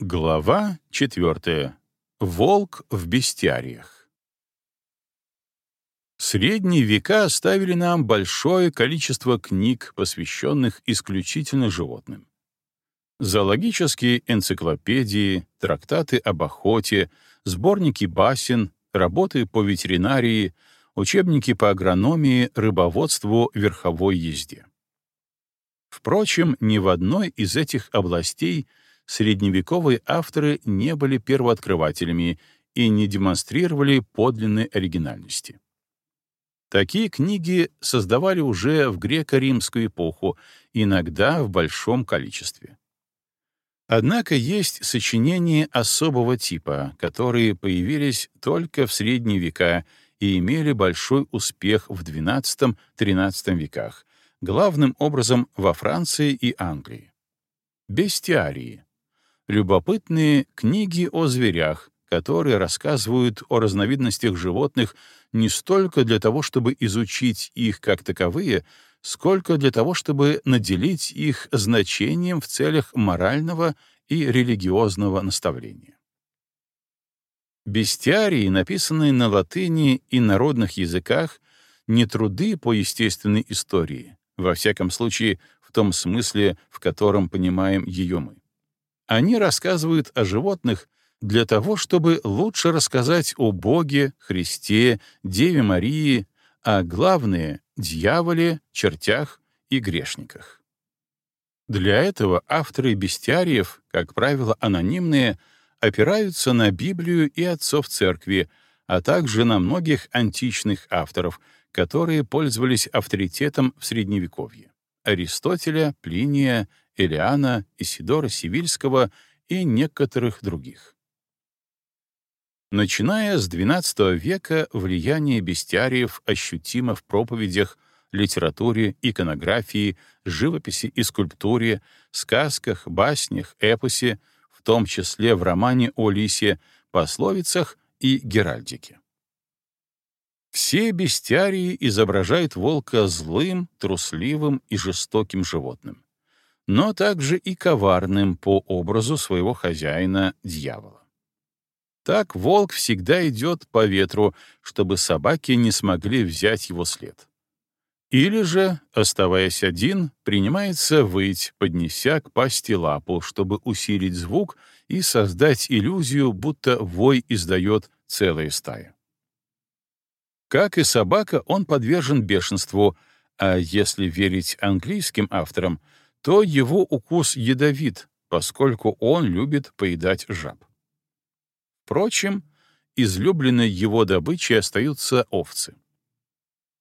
Глава четвертая. Волк в бестиариях. Средние века оставили нам большое количество книг, посвященных исключительно животным. Зоологические энциклопедии, трактаты об охоте, сборники басен, работы по ветеринарии, учебники по агрономии, рыбоводству, верховой езде. Впрочем, ни в одной из этих областей — средневековые авторы не были первооткрывателями и не демонстрировали подлинной оригинальности. Такие книги создавали уже в греко-римскую эпоху, иногда в большом количестве. Однако есть сочинения особого типа, которые появились только в средние века и имели большой успех в XII-XIII веках, главным образом во Франции и Англии. Бестиарии любопытные книги о зверях, которые рассказывают о разновидностях животных не столько для того, чтобы изучить их как таковые, сколько для того, чтобы наделить их значением в целях морального и религиозного наставления. Бестиарии, написанные на латыни и народных языках, не труды по естественной истории, во всяком случае в том смысле, в котором понимаем ее мы они рассказывают о животных для того, чтобы лучше рассказать о Боге, Христе, Деве Марии, а главное — дьяволе, чертях и грешниках. Для этого авторы бестиариев, как правило, анонимные, опираются на Библию и отцов церкви, а также на многих античных авторов, которые пользовались авторитетом в Средневековье — Аристотеля, Плиния, Элиана, Исидора Сивильского и некоторых других. Начиная с XII века влияние бестиариев ощутимо в проповедях, литературе, иконографии, живописи и скульптуре, сказках, баснях, эпосе, в том числе в романе о лисе, пословицах и геральдике. Все бестиарии изображают волка злым, трусливым и жестоким животным но также и коварным по образу своего хозяина дьявола. Так волк всегда идет по ветру, чтобы собаки не смогли взять его след. Или же, оставаясь один, принимается выть, поднеся к пасти лапу, чтобы усилить звук и создать иллюзию, будто вой издает целая стая. Как и собака, он подвержен бешенству, а если верить английским авторам — то его укус ядовит, поскольку он любит поедать жаб. Впрочем, излюбленной его добычей остаются овцы.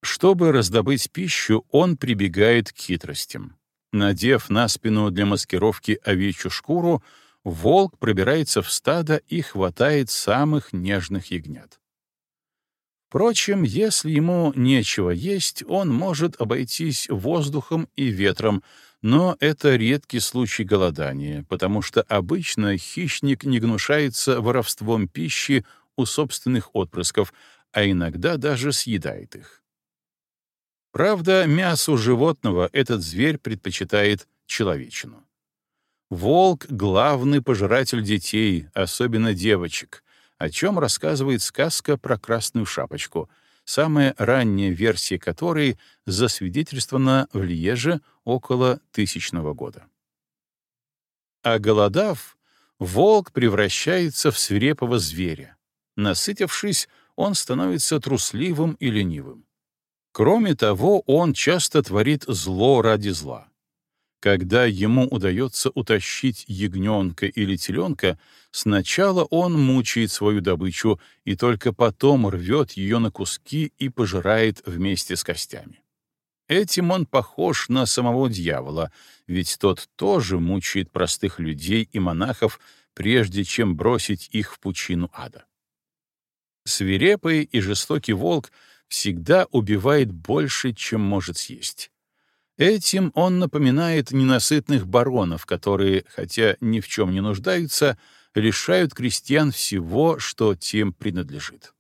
Чтобы раздобыть пищу, он прибегает к хитростям. Надев на спину для маскировки овечью шкуру, волк пробирается в стадо и хватает самых нежных ягнят. Впрочем, если ему нечего есть, он может обойтись воздухом и ветром, но это редкий случай голодания, потому что обычно хищник не гнушается воровством пищи у собственных отпрысков, а иногда даже съедает их. Правда, мясо животного этот зверь предпочитает человечину. Волк — главный пожиратель детей, особенно девочек, о чем рассказывает сказка про красную шапочку — самая ранняя версия которой засвидетельствована в Льеже около тысячного года. А голодав, волк превращается в свирепого зверя. Насытившись, он становится трусливым и ленивым. Кроме того, он часто творит зло ради зла когда ему удается утащить ягненка или теленка, сначала он мучает свою добычу и только потом рвет ее на куски и пожирает вместе с костями. Этим он похож на самого дьявола, ведь тот тоже мучает простых людей и монахов, прежде чем бросить их в пучину ада. Свирепый и жестокий волк всегда убивает больше, чем может съесть. Этим он напоминает ненасытных баронов, которые, хотя ни в чем не нуждаются, лишают крестьян всего, что тем принадлежит.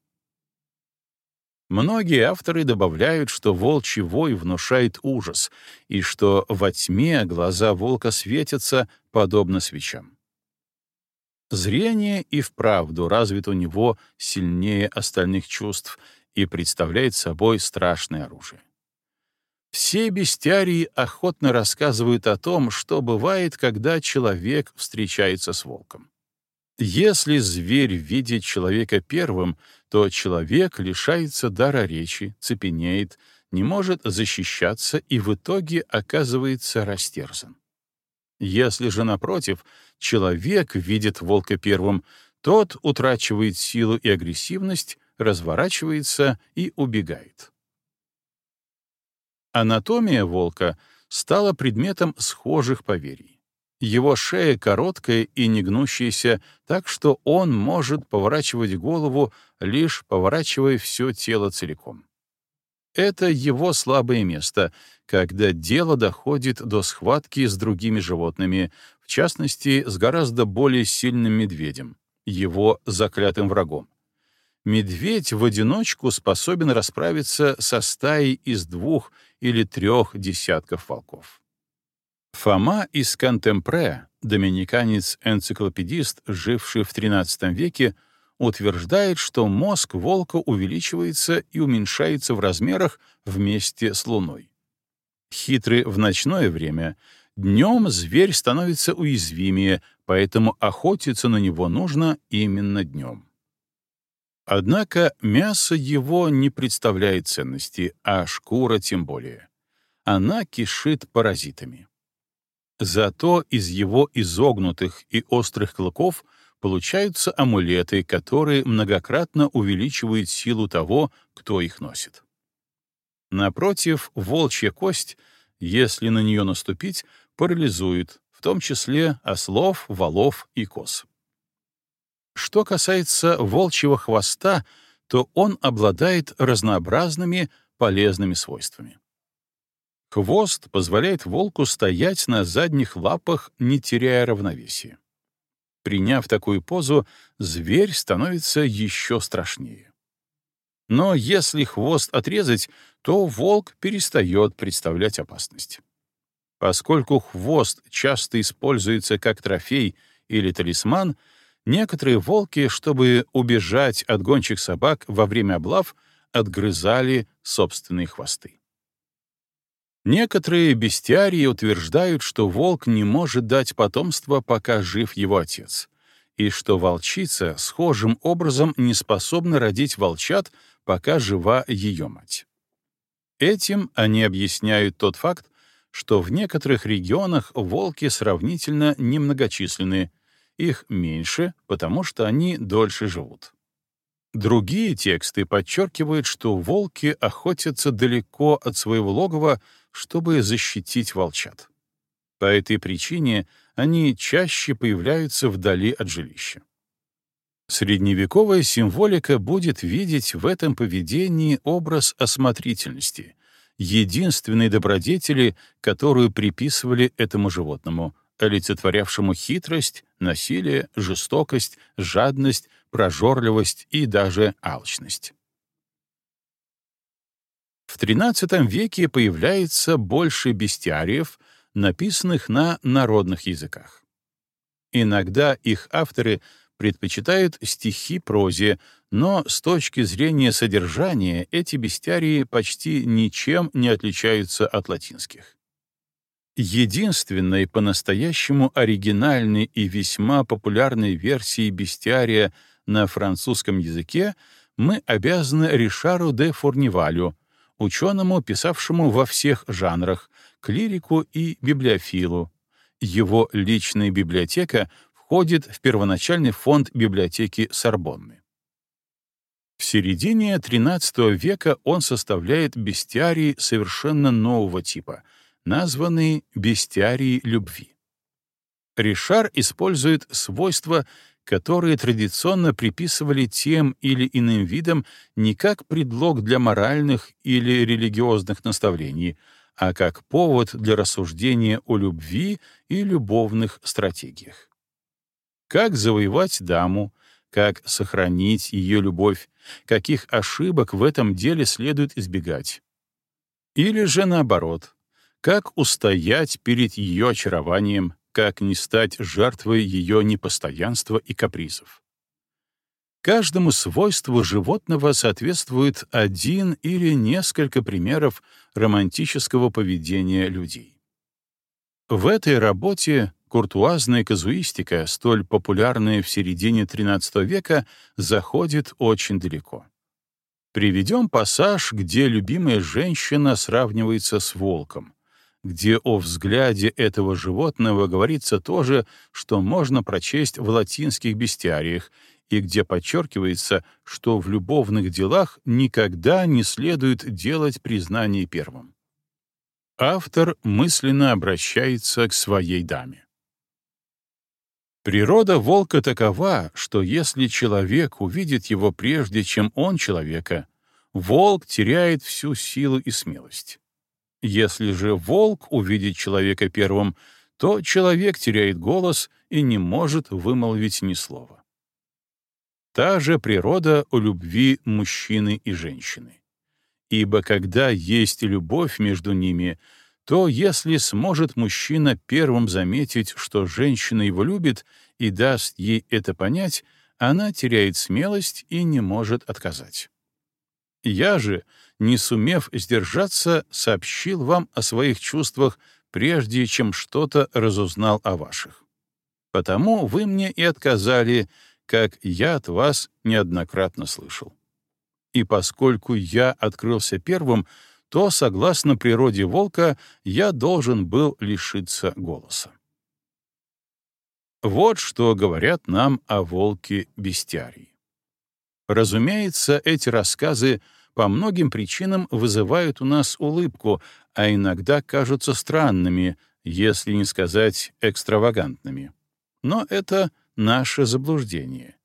Многие авторы добавляют, что волчий вой внушает ужас, и что во тьме глаза волка светятся, подобно свечам. Зрение и вправду развит у него сильнее остальных чувств и представляет собой страшное оружие. Все бестиарии охотно рассказывают о том, что бывает, когда человек встречается с волком. Если зверь видит человека первым, то человек лишается дара речи, цепенеет, не может защищаться и в итоге оказывается растерзан. Если же, напротив, человек видит волка первым, тот утрачивает силу и агрессивность, разворачивается и убегает. Анатомия волка стала предметом схожих поверий. Его шея короткая и не гнущаяся, так что он может поворачивать голову, лишь поворачивая все тело целиком. Это его слабое место, когда дело доходит до схватки с другими животными, в частности, с гораздо более сильным медведем, его заклятым врагом. Медведь в одиночку способен расправиться со стаей из двух или трех десятков волков. Фома из Кантемпре, доминиканец-энциклопедист, живший в XIII веке, утверждает, что мозг волка увеличивается и уменьшается в размерах вместе с Луной. Хитрый в ночное время, днем зверь становится уязвимее, поэтому охотиться на него нужно именно днем. Однако мясо его не представляет ценности, а шкура тем более. Она кишит паразитами. Зато из его изогнутых и острых клыков получаются амулеты, которые многократно увеличивают силу того, кто их носит. Напротив, волчья кость, если на нее наступить, парализует, в том числе ослов, валов и коз что касается волчьего хвоста, то он обладает разнообразными полезными свойствами. Хвост позволяет волку стоять на задних лапах, не теряя равновесия. Приняв такую позу, зверь становится еще страшнее. Но если хвост отрезать, то волк перестает представлять опасность. Поскольку хвост часто используется как трофей или талисман — Некоторые волки, чтобы убежать от гончих собак во время облав, отгрызали собственные хвосты. Некоторые бестиарии утверждают, что волк не может дать потомство, пока жив его отец, и что волчица схожим образом не способна родить волчат, пока жива ее мать. Этим они объясняют тот факт, что в некоторых регионах волки сравнительно немногочисленны, их меньше, потому что они дольше живут. Другие тексты подчеркивают, что волки охотятся далеко от своего логова, чтобы защитить волчат. По этой причине они чаще появляются вдали от жилища. Средневековая символика будет видеть в этом поведении образ осмотрительности, единственной добродетели, которую приписывали этому животному олицетворявшему хитрость, насилие, жестокость, жадность, прожорливость и даже алчность. В XIII веке появляется больше бестиариев, написанных на народных языках. Иногда их авторы предпочитают стихи прозе, но с точки зрения содержания эти бестиарии почти ничем не отличаются от латинских единственной по-настоящему оригинальной и весьма популярной версии бестиария на французском языке мы обязаны Ришару де Фурнивалю, ученому, писавшему во всех жанрах, клирику и библиофилу. Его личная библиотека входит в первоначальный фонд библиотеки Сорбонны. В середине XIII века он составляет бестиарий совершенно нового типа — названы бестиарии любви. Ришар использует свойства, которые традиционно приписывали тем или иным видам не как предлог для моральных или религиозных наставлений, а как повод для рассуждения о любви и любовных стратегиях. Как завоевать даму, как сохранить ее любовь, каких ошибок в этом деле следует избегать. Или же наоборот — как устоять перед ее очарованием, как не стать жертвой ее непостоянства и капризов. Каждому свойству животного соответствует один или несколько примеров романтического поведения людей. В этой работе куртуазная казуистика, столь популярная в середине XIII века, заходит очень далеко. Приведем пассаж, где любимая женщина сравнивается с волком, где о взгляде этого животного говорится тоже, что можно прочесть в латинских бестиариях, и где подчеркивается, что в любовных делах никогда не следует делать признание первым. Автор мысленно обращается к своей даме. Природа волка такова, что если человек увидит его прежде, чем он человека, волк теряет всю силу и смелость. Если же волк увидит человека первым, то человек теряет голос и не может вымолвить ни слова. Та же природа у любви мужчины и женщины. Ибо когда есть любовь между ними, то если сможет мужчина первым заметить, что женщина его любит, и даст ей это понять, она теряет смелость и не может отказать. Я же, не сумев сдержаться, сообщил вам о своих чувствах, прежде чем что-то разузнал о ваших. Потому вы мне и отказали, как я от вас неоднократно слышал. И поскольку я открылся первым, то, согласно природе волка, я должен был лишиться голоса. Вот что говорят нам о волке бестиарии. Разумеется, эти рассказы по многим причинам вызывают у нас улыбку, а иногда кажутся странными, если не сказать экстравагантными. Но это наше заблуждение.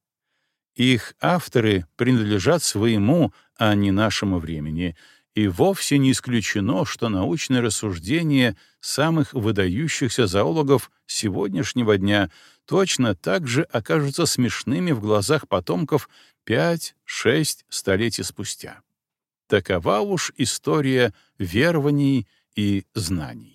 Их авторы принадлежат своему, а не нашему времени, и вовсе не исключено, что научные рассуждения самых выдающихся зоологов сегодняшнего дня точно так же окажутся смешными в глазах потомков пять шесть столетий спустя. Такова уж история верований и знаний.